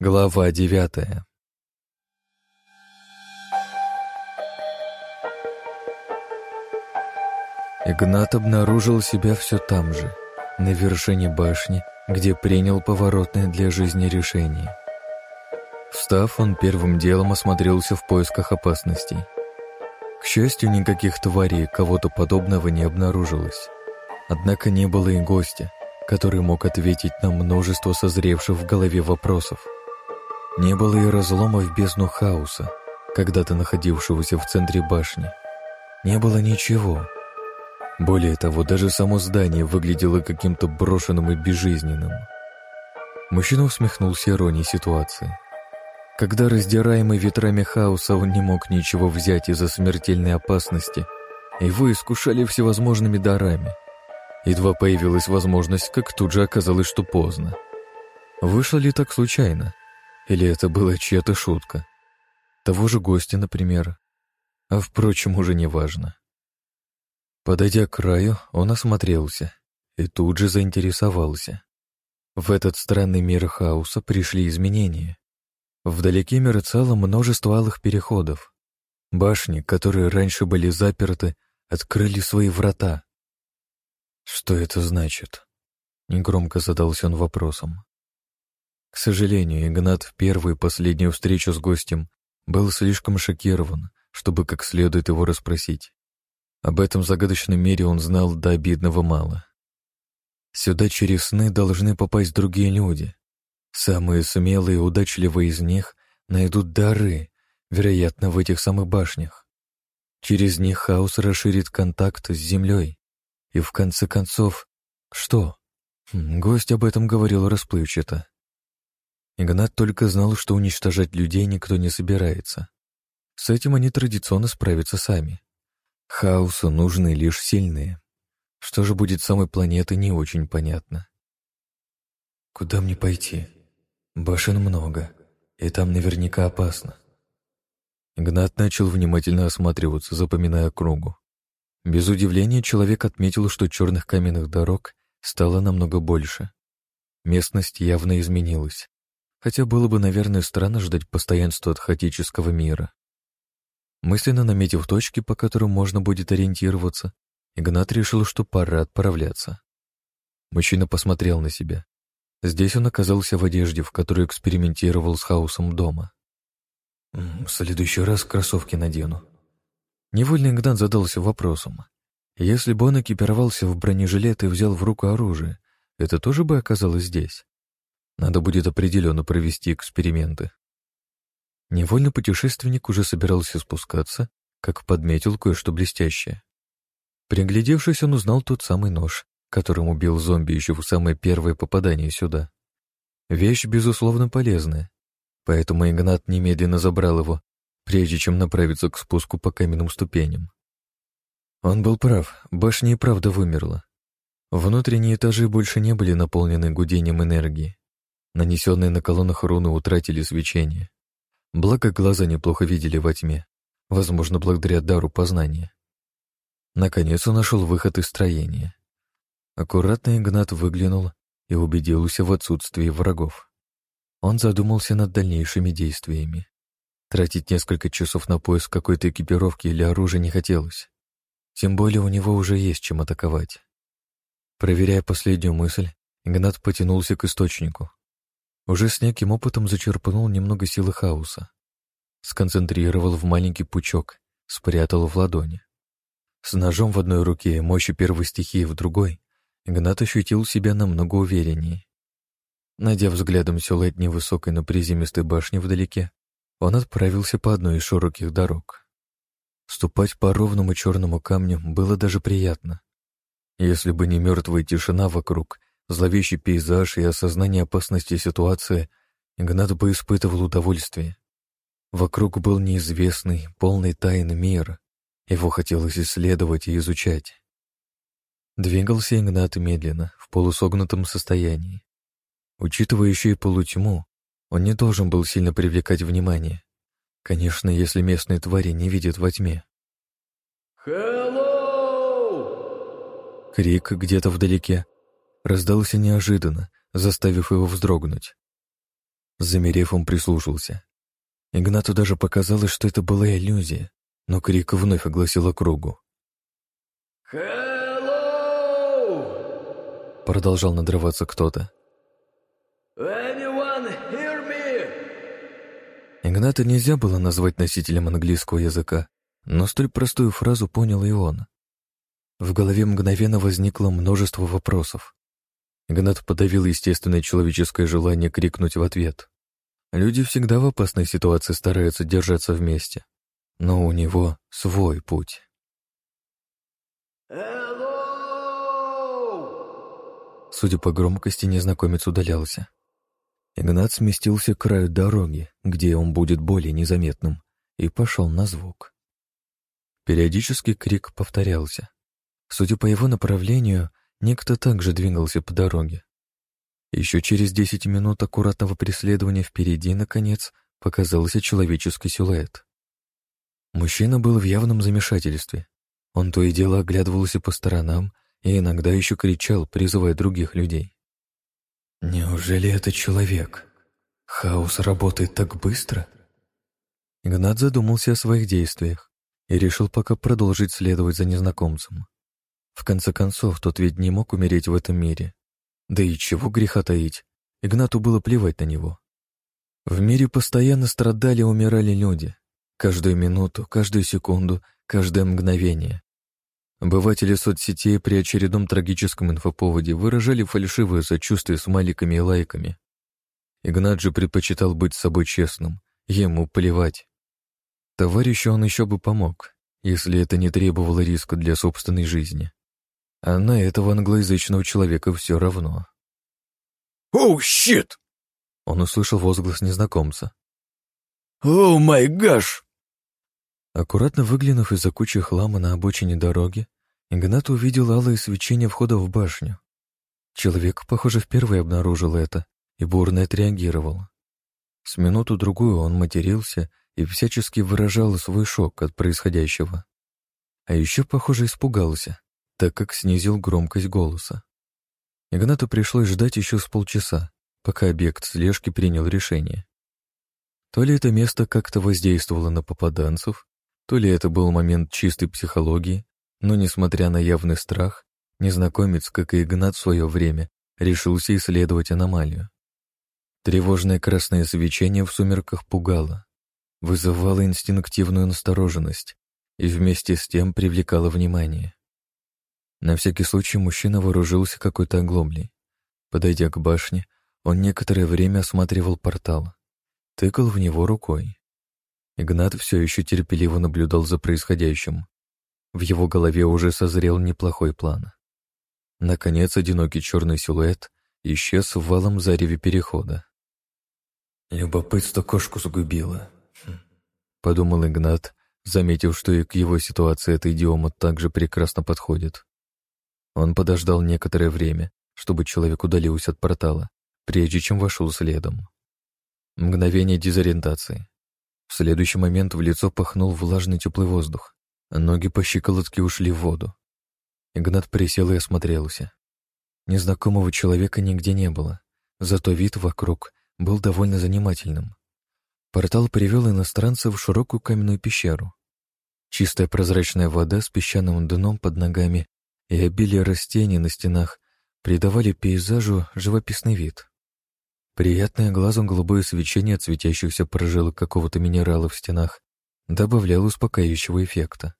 Глава девятая Игнат обнаружил себя все там же, на вершине башни, где принял поворотное для жизни решение. Встав, он первым делом осмотрелся в поисках опасностей. К счастью, никаких тварей кого-то подобного не обнаружилось. Однако не было и гостя, который мог ответить на множество созревших в голове вопросов. Не было и разлома в бездну хаоса, когда-то находившегося в центре башни. Не было ничего. Более того, даже само здание выглядело каким-то брошенным и безжизненным. Мужчина усмехнулся иронией ситуации. Когда раздираемый ветрами хаоса он не мог ничего взять из-за смертельной опасности, его искушали всевозможными дарами. Едва появилась возможность, как тут же оказалось, что поздно. Вышло ли так случайно? Или это была чья-то шутка? Того же гостя, например. А впрочем, уже не важно. Подойдя к краю, он осмотрелся и тут же заинтересовался. В этот странный мир хаоса пришли изменения. Вдалеке мерцало множество алых переходов. Башни, которые раньше были заперты, открыли свои врата. Что это значит? Негромко задался он вопросом. К сожалению, Игнат в первую и последнюю встречу с гостем был слишком шокирован, чтобы как следует его расспросить. Об этом загадочном мире он знал до обидного мало. Сюда через сны должны попасть другие люди. Самые смелые и удачливые из них найдут дары, вероятно, в этих самых башнях. Через них хаос расширит контакт с землей. И в конце концов, что? Хм, гость об этом говорил расплывчато. Игнат только знал, что уничтожать людей никто не собирается. С этим они традиционно справятся сами. Хаосу нужны лишь сильные. Что же будет с самой планеты, не очень понятно. «Куда мне пойти? Башен много, и там наверняка опасно». Игнат начал внимательно осматриваться, запоминая кругу. Без удивления человек отметил, что черных каменных дорог стало намного больше. Местность явно изменилась хотя было бы, наверное, странно ждать постоянства от хаотического мира. Мысленно наметив точки, по которым можно будет ориентироваться, Игнат решил, что пора отправляться. Мужчина посмотрел на себя. Здесь он оказался в одежде, в которой экспериментировал с хаосом дома. «В следующий раз кроссовки надену». Невольно Игнат задался вопросом. Если бы он экипировался в бронежилет и взял в руку оружие, это тоже бы оказалось здесь? Надо будет определенно провести эксперименты. Невольно путешественник уже собирался спускаться, как подметил кое-что блестящее. Приглядевшись, он узнал тот самый нож, которым убил зомби еще в самое первое попадание сюда. Вещь, безусловно, полезная, поэтому Игнат немедленно забрал его, прежде чем направиться к спуску по каменным ступеням. Он был прав, башня и правда вымерла. Внутренние этажи больше не были наполнены гудением энергии. Нанесенные на колоннах руны утратили свечение. Благо, глаза неплохо видели во тьме, возможно, благодаря дару познания. Наконец он нашел выход из строения. Аккуратно Игнат выглянул и убедился в отсутствии врагов. Он задумался над дальнейшими действиями. Тратить несколько часов на поиск какой-то экипировки или оружия не хотелось. Тем более у него уже есть чем атаковать. Проверяя последнюю мысль, Игнат потянулся к источнику. Уже с неким опытом зачерпнул немного силы хаоса. Сконцентрировал в маленький пучок, спрятал в ладони. С ножом в одной руке и мощью первой стихии в другой, Игнат ощутил себя намного увереннее. Найдя взглядом силуэт невысокой, но приземистой башни вдалеке, он отправился по одной из широких дорог. Ступать по ровному черному камню было даже приятно. Если бы не мертвая тишина вокруг зловещий пейзаж и осознание опасности ситуации, Игнат бы испытывал удовольствие. Вокруг был неизвестный, полный тайн мир. Его хотелось исследовать и изучать. Двигался Игнат медленно, в полусогнутом состоянии. Учитывая еще и полутьму, он не должен был сильно привлекать внимание. Конечно, если местные твари не видят во тьме. «Hello!» Крик где-то вдалеке раздался неожиданно, заставив его вздрогнуть. Замерев, он прислушался. Игнату даже показалось, что это была иллюзия, но крик вновь огласил округу. Hello! Продолжал надрываться кто-то. Anyone hear me? Игната нельзя было назвать носителем английского языка, но столь простую фразу понял и он. В голове мгновенно возникло множество вопросов. Игнат подавил естественное человеческое желание крикнуть в ответ. Люди всегда в опасной ситуации стараются держаться вместе, но у него свой путь. Hello! Судя по громкости, незнакомец удалялся. Игнат сместился к краю дороги, где он будет более незаметным, и пошел на звук. Периодически крик повторялся. Судя по его направлению, некто также двигался по дороге. Еще через десять минут аккуратного преследования впереди, наконец, показался человеческий силуэт. Мужчина был в явном замешательстве. Он то и дело оглядывался по сторонам и иногда еще кричал, призывая других людей. «Неужели это человек? Хаос работает так быстро?» Игнат задумался о своих действиях и решил пока продолжить следовать за незнакомцем. В конце концов, тот ведь не мог умереть в этом мире. Да и чего греха таить, Игнату было плевать на него. В мире постоянно страдали и умирали люди. Каждую минуту, каждую секунду, каждое мгновение. Обыватели соцсетей при очередном трагическом инфоповоде выражали фальшивые сочувствие с маликами и лайками. Игнат же предпочитал быть с собой честным, ему плевать. Товарищу он еще бы помог, если это не требовало риска для собственной жизни. А на этого англоязычного человека все равно. «Оу, щит!» Он услышал возглас незнакомца. «Оу, май гаш!» Аккуратно выглянув из-за кучи хлама на обочине дороги, Игнат увидел алое свечение входа в башню. Человек, похоже, впервые обнаружил это и бурно отреагировал. С минуту-другую он матерился и всячески выражал свой шок от происходящего. А еще, похоже, испугался, так как снизил громкость голоса. Игнату пришлось ждать еще с полчаса, пока объект слежки принял решение. То ли это место как-то воздействовало на попаданцев, то ли это был момент чистой психологии, но, несмотря на явный страх, незнакомец, как и Игнат в свое время, решился исследовать аномалию. Тревожное красное свечение в сумерках пугало, вызывало инстинктивную настороженность и вместе с тем привлекало внимание. На всякий случай мужчина вооружился какой-то оглоблей. Подойдя к башне, он некоторое время осматривал портал, тыкал в него рукой. Игнат все еще терпеливо наблюдал за происходящим. В его голове уже созрел неплохой план. Наконец, одинокий черный силуэт исчез в валом зареве перехода. «Любопытство кошку загубило», хм. — подумал Игнат, заметив, что и к его ситуации эта идиома также прекрасно подходит. Он подождал некоторое время, чтобы человек удалился от портала, прежде чем вошел следом. Мгновение дезориентации. В следующий момент в лицо пахнул влажный теплый воздух, ноги по щиколотке ушли в воду. Игнат присел и осмотрелся. Незнакомого человека нигде не было, зато вид вокруг был довольно занимательным. Портал привел иностранца в широкую каменную пещеру. Чистая прозрачная вода с песчаным дном под ногами и обилие растений на стенах придавали пейзажу живописный вид. Приятное глазом голубое свечение от светящихся прожилок какого-то минерала в стенах добавляло успокаивающего эффекта.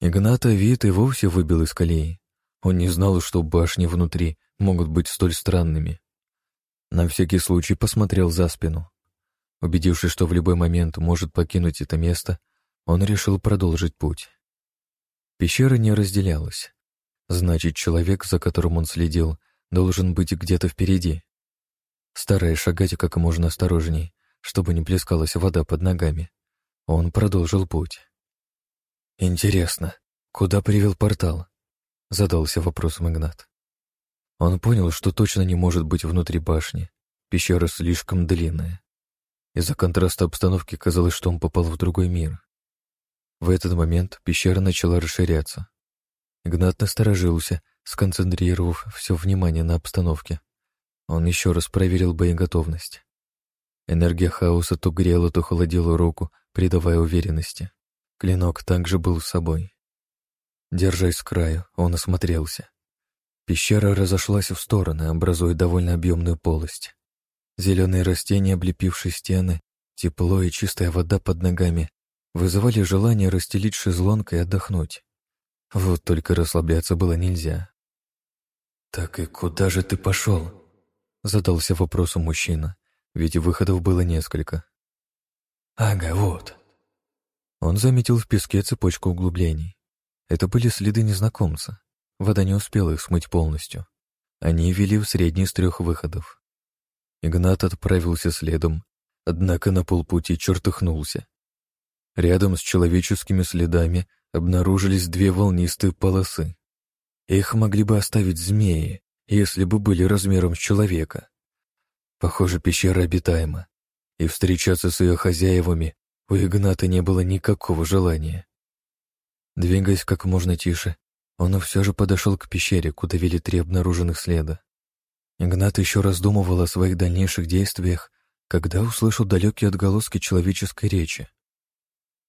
Игната вид и вовсе выбил из колеи. Он не знал, что башни внутри могут быть столь странными. На всякий случай посмотрел за спину. Убедившись, что в любой момент может покинуть это место, он решил продолжить путь. Пещера не разделялась. Значит, человек, за которым он следил, должен быть где-то впереди стараясь шагать как можно осторожней, чтобы не плескалась вода под ногами. Он продолжил путь. «Интересно, куда привел портал?» — задался вопросом Игнат. Он понял, что точно не может быть внутри башни. Пещера слишком длинная. Из-за контраста обстановки казалось, что он попал в другой мир. В этот момент пещера начала расширяться. Игнат насторожился, сконцентрировав все внимание на обстановке. Он еще раз проверил боеготовность. Энергия хаоса то грела, то холодила руку, придавая уверенности. Клинок также был с собой. Держась с краю, он осмотрелся. Пещера разошлась в стороны, образуя довольно объемную полость. Зеленые растения, облепившие стены, тепло и чистая вода под ногами вызывали желание расстелить шезлонг и отдохнуть. Вот только расслабляться было нельзя. «Так и куда же ты пошел?» — задался вопросом мужчина, ведь выходов было несколько. «Ага, вот». Он заметил в песке цепочку углублений. Это были следы незнакомца. Вода не успела их смыть полностью. Они вели в средний из трех выходов. Игнат отправился следом, однако на полпути чертыхнулся. Рядом с человеческими следами обнаружились две волнистые полосы. Их могли бы оставить змеи, если бы были размером с человека. Похоже, пещера обитаема, и встречаться с ее хозяевами у Игната не было никакого желания. Двигаясь как можно тише, он все же подошел к пещере, куда вели три обнаруженных следа. Игнат еще раздумывал о своих дальнейших действиях, когда услышал далекие отголоски человеческой речи.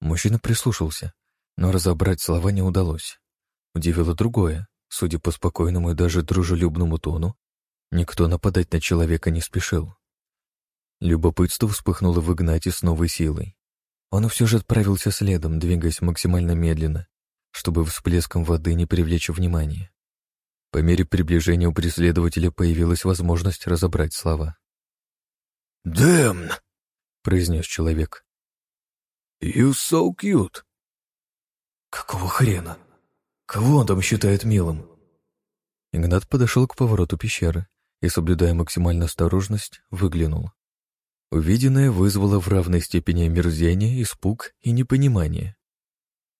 Мужчина прислушался, но разобрать слова не удалось. Удивило другое. Судя по спокойному и даже дружелюбному тону, никто нападать на человека не спешил. Любопытство вспыхнуло в Игнате с новой силой. Он все же отправился следом, двигаясь максимально медленно, чтобы всплеском воды не привлечь внимания. По мере приближения у преследователя появилась возможность разобрать слова. «Дэмн!» — произнес человек. «You so cute!» «Какого хрена? Кого он там считает милым?» Игнат подошел к повороту пещеры и, соблюдая максимальную осторожность, выглянул. Увиденное вызвало в равной степени омерзение, испуг и непонимание.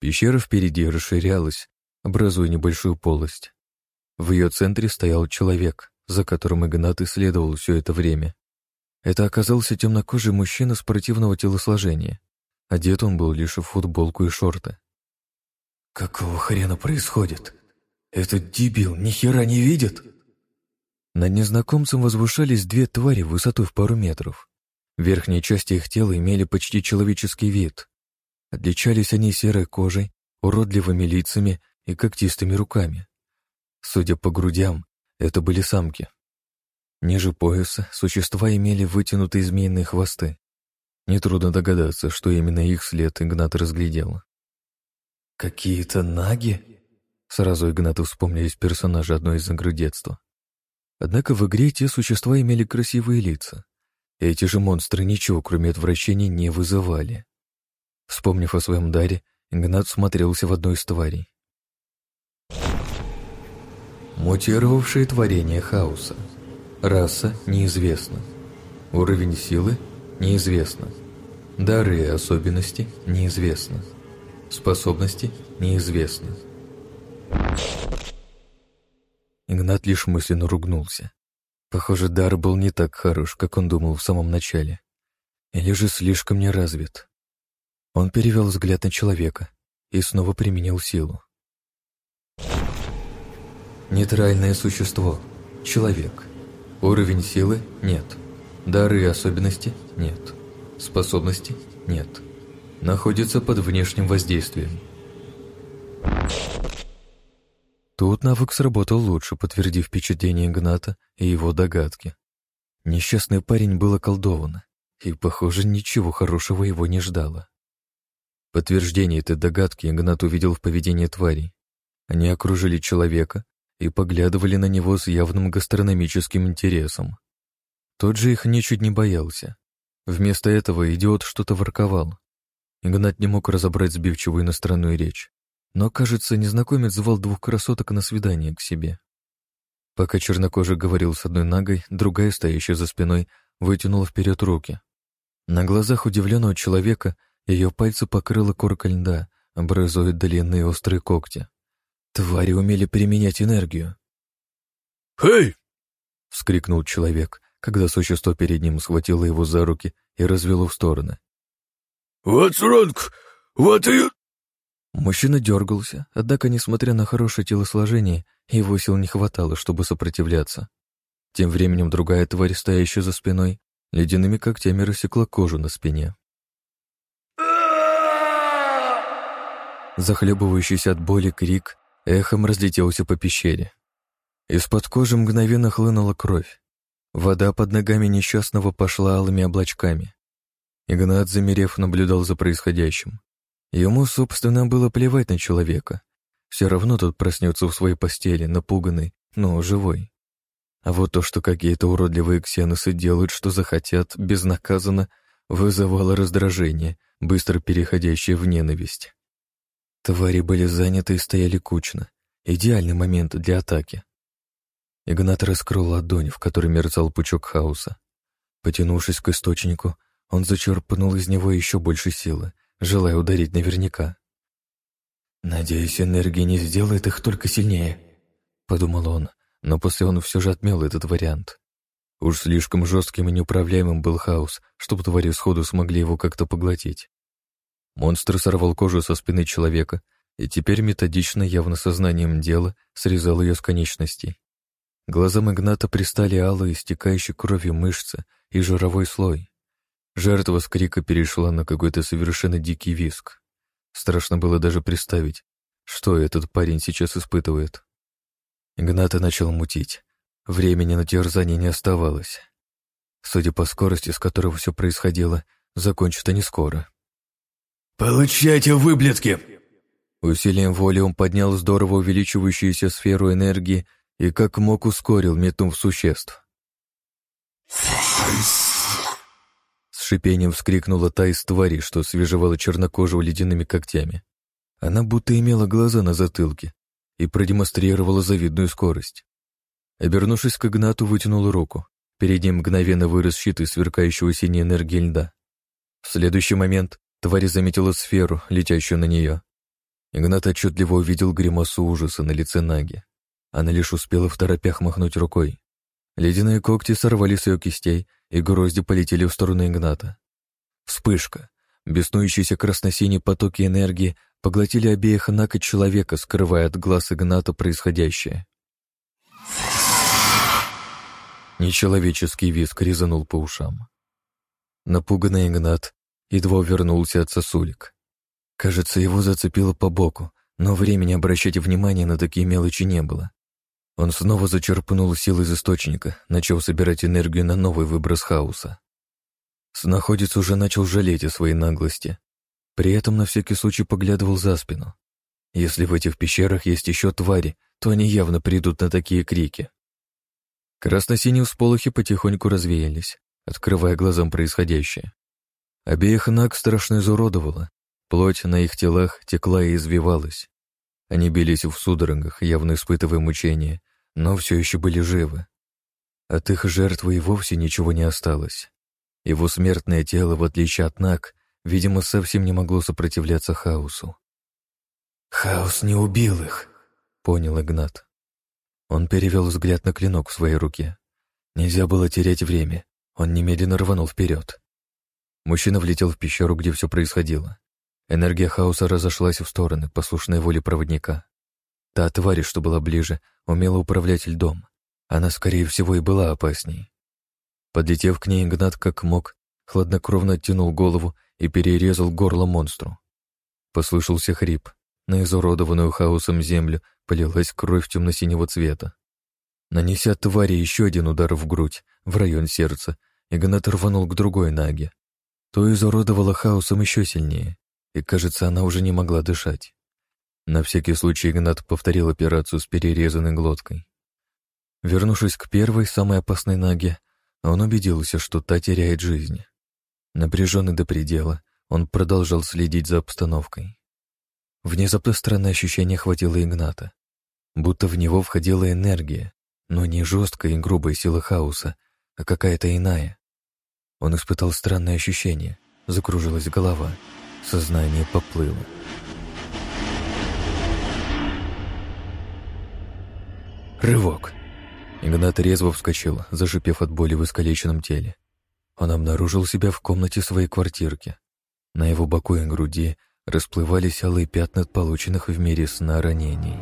Пещера впереди расширялась, образуя небольшую полость. В ее центре стоял человек, за которым Игнат исследовал все это время. Это оказался темнокожий мужчина спортивного телосложения. Одет он был лишь в футболку и шорты. «Какого хрена происходит? Этот дебил ни хера не видит?» Над незнакомцем возвышались две твари высотой в пару метров. Верхние части их тела имели почти человеческий вид. Отличались они серой кожей, уродливыми лицами и когтистыми руками. Судя по грудям, это были самки. Ниже пояса существа имели вытянутые змеиные хвосты. Нетрудно догадаться, что именно их след Игнат разглядел. «Какие-то наги?» Сразу Игнату вспомнились персонажи одной из игр детства. Однако в игре те существа имели красивые лица. Эти же монстры ничего, кроме отвращения, не вызывали. Вспомнив о своем даре, Игнат смотрелся в одной из тварей. Мутировавшие творения хаоса. Раса неизвестна. Уровень силы неизвестно. Дары и особенности неизвестны. Способности неизвестны. Игнат лишь мысленно ругнулся. Похоже, дар был не так хорош, как он думал в самом начале. Или же слишком неразвит. Он перевел взгляд на человека и снова применил силу. Нейтральное существо. Человек. Уровень силы – нет. Дары и особенности – нет. Способности – нет. Находится под внешним воздействием. Тут навык сработал лучше, подтвердив впечатление Игната и его догадки. Несчастный парень был околдован, и, похоже, ничего хорошего его не ждало. Подтверждение этой догадки Игнат увидел в поведении тварей. Они окружили человека и поглядывали на него с явным гастрономическим интересом. Тот же их ничуть не боялся. Вместо этого идиот что-то ворковал. Игнат не мог разобрать сбивчивую иностранную речь, но, кажется, незнакомец звал двух красоток на свидание к себе. Пока чернокожий говорил с одной нагой, другая, стоящая за спиной, вытянула вперед руки. На глазах удивленного человека ее пальцы покрыла корка льда, образуя длинные острые когти. Твари умели применять энергию. «Эй!» — вскрикнул человек, когда существо перед ним схватило его за руки и развело в стороны. «What's wrong? What are you...» Мужчина дергался, однако, несмотря на хорошее телосложение, его сил не хватало, чтобы сопротивляться. Тем временем другая тварь, стоящая за спиной, Ледяными когтями рассекла кожу на спине. Захлебывающийся от боли крик эхом разлетелся по пещере. Из-под кожи мгновенно хлынула кровь. Вода под ногами несчастного пошла алыми облачками. Игнат, замерев, наблюдал за происходящим. Ему, собственно, было плевать на человека. Все равно тот проснется в своей постели, напуганный, но живой. А вот то, что какие-то уродливые ксеносы делают, что захотят, безнаказанно, вызывало раздражение, быстро переходящее в ненависть. Твари были заняты и стояли кучно. Идеальный момент для атаки. Игнат раскрыл ладонь, в которой мерцал пучок хаоса. Потянувшись к источнику, он зачерпнул из него еще больше силы, желая ударить наверняка. «Надеюсь, энергия не сделает их только сильнее», — подумал он, но после он все же отмел этот вариант. Уж слишком жестким и неуправляемым был хаос, чтобы твари сходу смогли его как-то поглотить. Монстр сорвал кожу со спины человека и теперь методично, явно сознанием дела, срезал ее с конечностей. Глазам Игната пристали алые, истекающие кровью мышцы и жировой слой. Жертва с крика перешла на какой-то совершенно дикий виск. Страшно было даже представить, что этот парень сейчас испытывает. Игната начал мутить. Времени на терзание не оставалось. Судя по скорости, с которой все происходило, закончится не скоро. «Получайте, выблядки!» Усилием воли он поднял здорово увеличивающуюся сферу энергии и как мог ускорил, метнув существ. Шипением вскрикнула та из твари, что свежевала чернокожего ледяными когтями. Она будто имела глаза на затылке и продемонстрировала завидную скорость. Обернувшись к Игнату, вытянула руку. Перед ним мгновенно вырос щит из сверкающего синей энергии льда. В следующий момент тварь заметила сферу, летящую на нее. Игнат отчетливо увидел гримасу ужаса на лице Наги. Она лишь успела в торопях махнуть рукой. Ледяные когти сорвали с ее кистей, и грозди полетели в сторону Игната. Вспышка. Беснующиеся красно-синие потоки энергии поглотили обеих Нак и человека, скрывая от глаз Игната происходящее. Нечеловеческий визг резанул по ушам. Напуганный Игнат едва вернулся от сосулек. Кажется, его зацепило по боку, но времени обращать внимание на такие мелочи не было. Он снова зачерпнул силы из источника, начал собирать энергию на новый выброс хаоса. Снаходец уже начал жалеть о своей наглости. При этом на всякий случай поглядывал за спину. Если в этих пещерах есть еще твари, то они явно придут на такие крики. Красно-синие всполохи потихоньку развеялись, открывая глазам происходящее. Обеих наг страшно изуродовало, плоть на их телах текла и извивалась. Они бились в судорогах, явно испытывая мучения, но все еще были живы. От их жертвы и вовсе ничего не осталось. Его смертное тело, в отличие от Нак, видимо, совсем не могло сопротивляться хаосу. «Хаос не убил их», — понял Игнат. Он перевел взгляд на клинок в своей руке. Нельзя было терять время. Он немедленно рванул вперед. Мужчина влетел в пещеру, где все происходило. Энергия хаоса разошлась в стороны, послушной воле проводника. Та тварь, что была ближе, умела управлять льдом. Она, скорее всего, и была опасней. Подлетев к ней, Игнат как мог, хладнокровно оттянул голову и перерезал горло монстру. Послышался хрип. На изуродованную хаосом землю полилась кровь темно-синего цвета. Нанеся твари еще один удар в грудь, в район сердца, Игнат рванул к другой наге. То изуродовало хаосом еще сильнее и, кажется, она уже не могла дышать. На всякий случай Игнат повторил операцию с перерезанной глоткой. Вернувшись к первой, самой опасной ноге, он убедился, что та теряет жизнь. Напряженный до предела, он продолжал следить за обстановкой. Внезапно странное ощущение хватило Игната. Будто в него входила энергия, но не жесткая и грубая сила хаоса, а какая-то иная. Он испытал странное ощущение, закружилась голова — Сознание поплыло. Рывок. Игнат резво вскочил, зашипев от боли в искалеченном теле. Он обнаружил себя в комнате своей квартирки. На его боку и груди расплывались алые пятна от полученных в мире сна ранений.